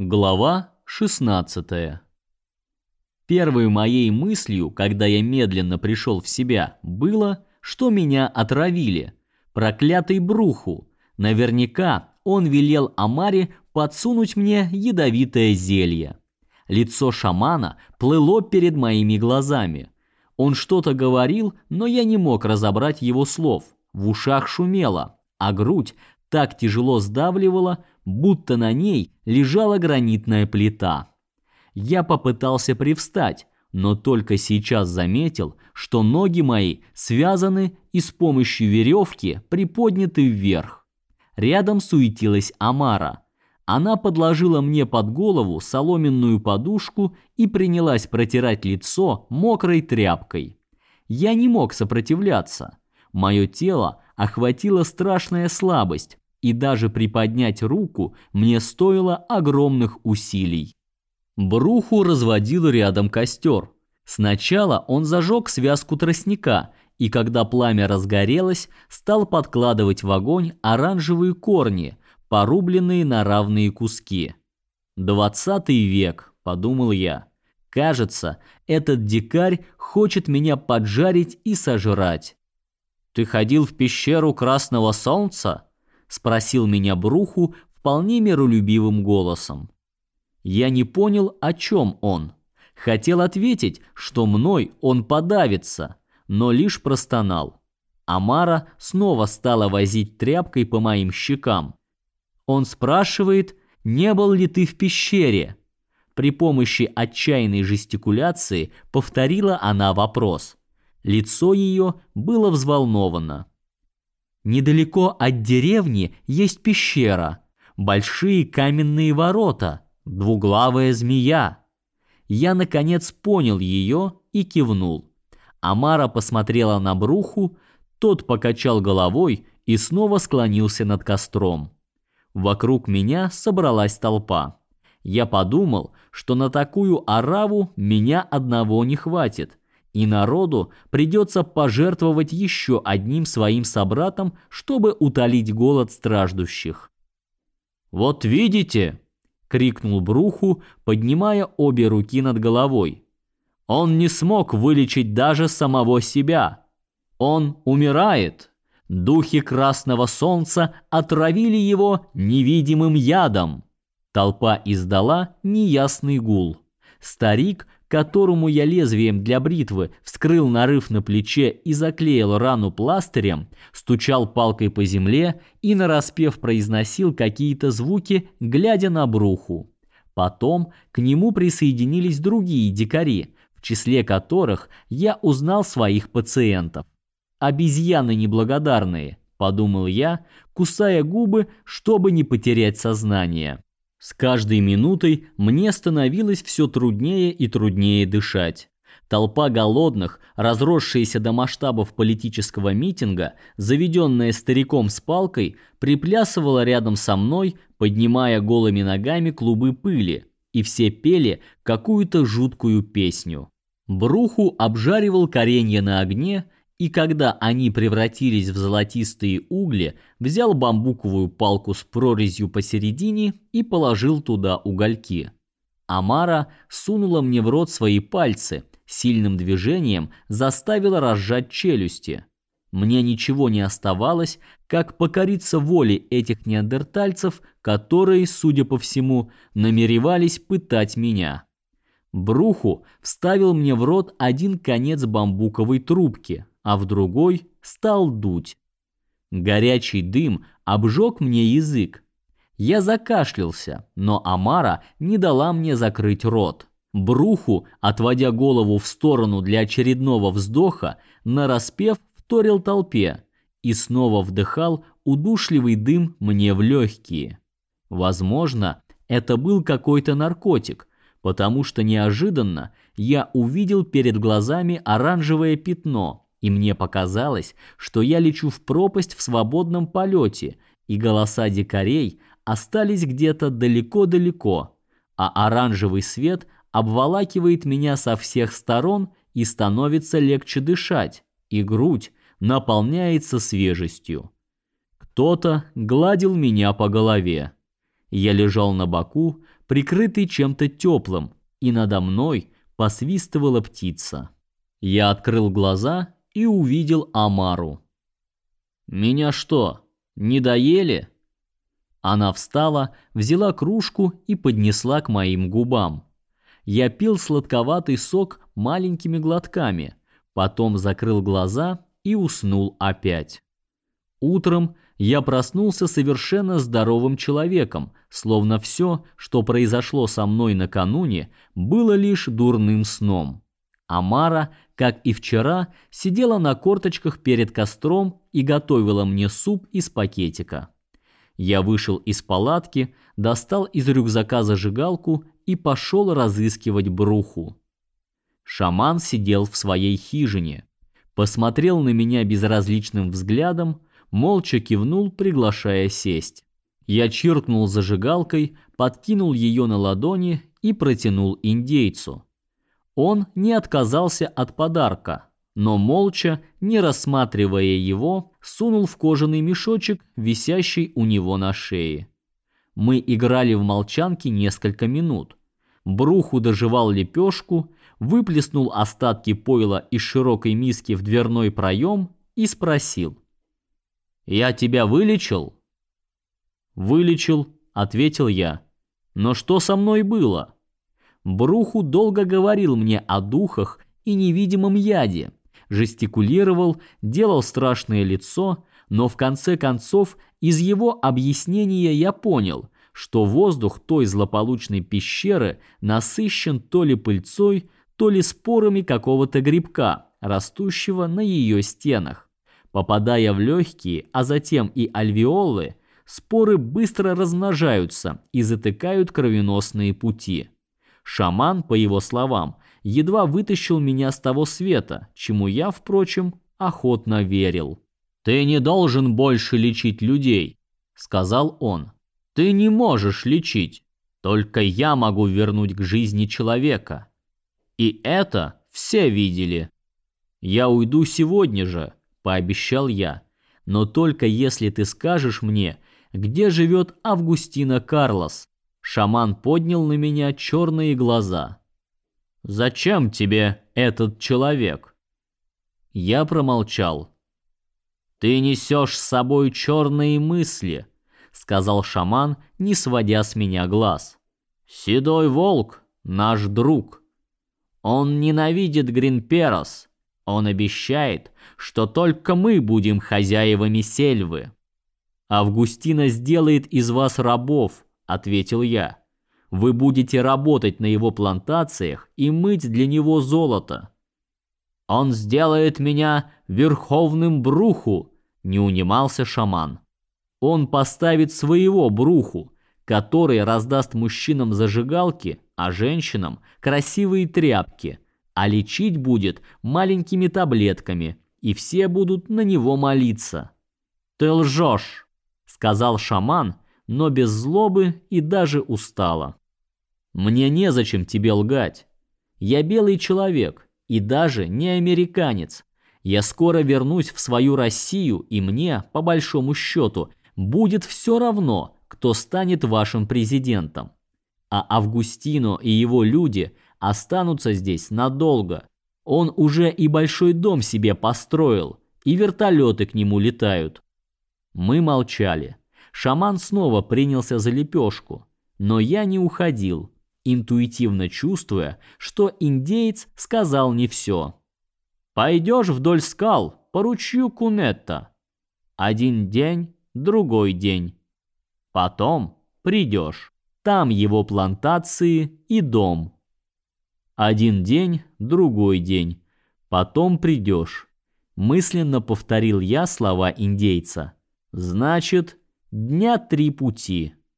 Глава 16. Первой моей мыслью, когда я медленно пришел в себя, было, что меня отравили. Проклятый Бруху. Наверняка он велел Амаре подсунуть мне ядовитое зелье. Лицо шамана плыло перед моими глазами. Он что-то говорил, но я не мог разобрать его слов. В ушах шумело, а грудь так тяжело сдавливала, будто на ней лежала гранитная плита. Я попытался привстать, но только сейчас заметил, что ноги мои связаны и с помощью веревки приподняты вверх. Рядом суетилась Амара. Она подложила мне под голову соломенную подушку и принялась протирать лицо мокрой тряпкой. Я не мог сопротивляться. Мое тело охватила страшная слабость, и даже приподнять руку мне стоило огромных усилий. Бруху разводил рядом костер. Сначала он зажег связку тростника, и когда пламя разгорелось, стал подкладывать в огонь оранжевые корни, порубленные на равные куски. «Двадцатый век», — подумал я. «Кажется, этот дикарь хочет меня поджарить и сожрать». «Ты ходил в пещеру Красного Солнца?» спросил меня Бруху вполне миролюбивым голосом. Я не понял, о чем он. Хотел ответить, что мной он подавится, но лишь простонал. Амара снова стала возить тряпкой по моим щекам. Он спрашивает, не был ли ты в пещере? При помощи отчаянной жестикуляции повторила она вопрос. Лицо ее было взволновано. Недалеко от деревни есть пещера, большие каменные ворота, двуглавая змея. Я наконец понял ее и кивнул. Амара посмотрела на Бруху, тот покачал головой и снова склонился над костром. Вокруг меня собралась толпа. Я подумал, что на такую ораву меня одного не хватит, и народу придется пожертвовать еще одним своим собратом, чтобы утолить голод страждущих. «Вот видите!» — крикнул Бруху, поднимая обе руки над головой. «Он не смог вылечить даже самого себя. Он умирает. Духи Красного Солнца отравили его невидимым ядом». Толпа издала неясный гул. Старик которому я лезвием для бритвы вскрыл нарыв на плече и заклеил рану пластырем, стучал палкой по земле и нараспев произносил какие-то звуки, глядя на бруху. Потом к нему присоединились другие дикари, в числе которых я узнал своих пациентов. Обезьяны неблагодарные, подумал я, кусая губы, чтобы не потерять сознание. С каждой минутой мне становилось все труднее и труднее дышать. Толпа голодных, разросшаяся до масштабов политического митинга, заведенная стариком с палкой, приплясывала рядом со мной, поднимая голыми ногами клубы пыли, и все пели какую-то жуткую песню. Бруху обжаривал коренья на огне, и когда они превратились в золотистые угли, взял бамбуковую палку с прорезью посередине и положил туда угольки. Амара сунула мне в рот свои пальцы, сильным движением заставила разжать челюсти. Мне ничего не оставалось, как покориться воле этих неандертальцев, которые, судя по всему, намеревались пытать меня. Бруху вставил мне в рот один конец бамбуковой трубки, а в другой стал дуть. Горячий дым обжег мне язык. Я закашлялся, но Амара не дала мне закрыть рот. Бруху, отводя голову в сторону для очередного вздоха, нараспев вторил толпе и снова вдыхал удушливый дым мне в легкие. Возможно, это был какой-то наркотик, потому что неожиданно я увидел перед глазами оранжевое пятно, и мне показалось, что я лечу в пропасть в свободном полете, и голоса дикарей остались где-то далеко-далеко, а оранжевый свет обволакивает меня со всех сторон и становится легче дышать, и грудь наполняется свежестью. Кто-то гладил меня по голове. Я лежал на боку, прикрытый чем-то теплым, и надо мной посвистывала птица. Я открыл глаза и увидел Амару. «Меня что, не доели?» Она встала, взяла кружку и поднесла к моим губам. Я пил сладковатый сок маленькими глотками, потом закрыл глаза и уснул опять. Утром я проснулся совершенно здоровым человеком, словно все, что произошло со мной накануне, было лишь дурным сном. Амара, как и вчера, сидела на корточках перед костром и готовила мне суп из пакетика. Я вышел из палатки, достал из рюкзака зажигалку и пошел разыскивать бруху. Шаман сидел в своей хижине, посмотрел на меня безразличным взглядом, молча кивнул, приглашая сесть. Я чиркнул зажигалкой, подкинул ее на ладони и протянул индейцу. Он не отказался от подарка, но молча, не рассматривая его, сунул в кожаный мешочек, висящий у него на шее. Мы играли в молчанки несколько минут. Бруху доживал лепешку, выплеснул остатки пойла из широкой миски в дверной проем и спросил: "Я тебя вылечил?" "Вылечил", ответил я. "Но что со мной было?" Бруху долго говорил мне о духах и невидимом яде, жестикулировал, делал страшное лицо, но в конце концов из его объяснения я понял, что воздух той злополучной пещеры насыщен то ли пыльцой, то ли спорами какого-то грибка, растущего на ее стенах. Попадая в легкие, а затем и альвеолы, споры быстро размножаются и затыкают кровеносные пути. Шаман, по его словам, едва вытащил меня с того света, чему я, впрочем, охотно верил. «Ты не должен больше лечить людей», — сказал он. «Ты не можешь лечить. Только я могу вернуть к жизни человека. И это все видели. Я уйду сегодня же, пообещал я. Но только если ты скажешь мне, где живет Августина Карлос. Шаман поднял на меня черные глаза. Зачем тебе этот человек? Я промолчал. Ты несешь с собой черные мысли, сказал шаман, не сводя с меня глаз. Седой волк, наш друг. Он ненавидит Гринперос. Он обещает, что только мы будем хозяевами сельвы. Августина сделает из вас рабов, ответил я. Вы будете работать на его плантациях и мыть для него золото. Он сделает меня верховным бруху, не унимался шаман. Он поставит своего бруху, который раздаст мужчинам зажигалки, а женщинам красивые тряпки, а лечить будет маленькими таблетками, и все будут на него молиться. Ты лжешь, сказал шаман, но без злобы и даже устало. Мне незачем тебе лгать. Я белый человек и даже не американец. Я скоро вернусь в свою Россию, и мне, по большому счету, будет все равно, кто станет вашим президентом. А Августино и его люди останутся здесь надолго. Он уже и большой дом себе построил, и вертолеты к нему летают. Мы молчали. Шаман снова принялся за лепешку, но я не уходил, интуитивно чувствуя, что индеец сказал не все. Пойдешь вдоль скал по ручью Кунетта. Один день, другой день. Потом придешь. Там его плантации и дом. Один день, другой день. Потом придешь. Мысленно повторил я слова индейца. Значит, дня три пути.